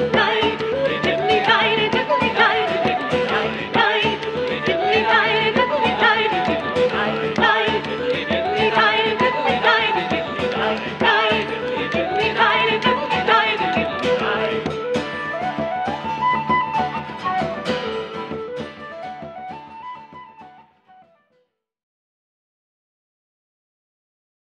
night.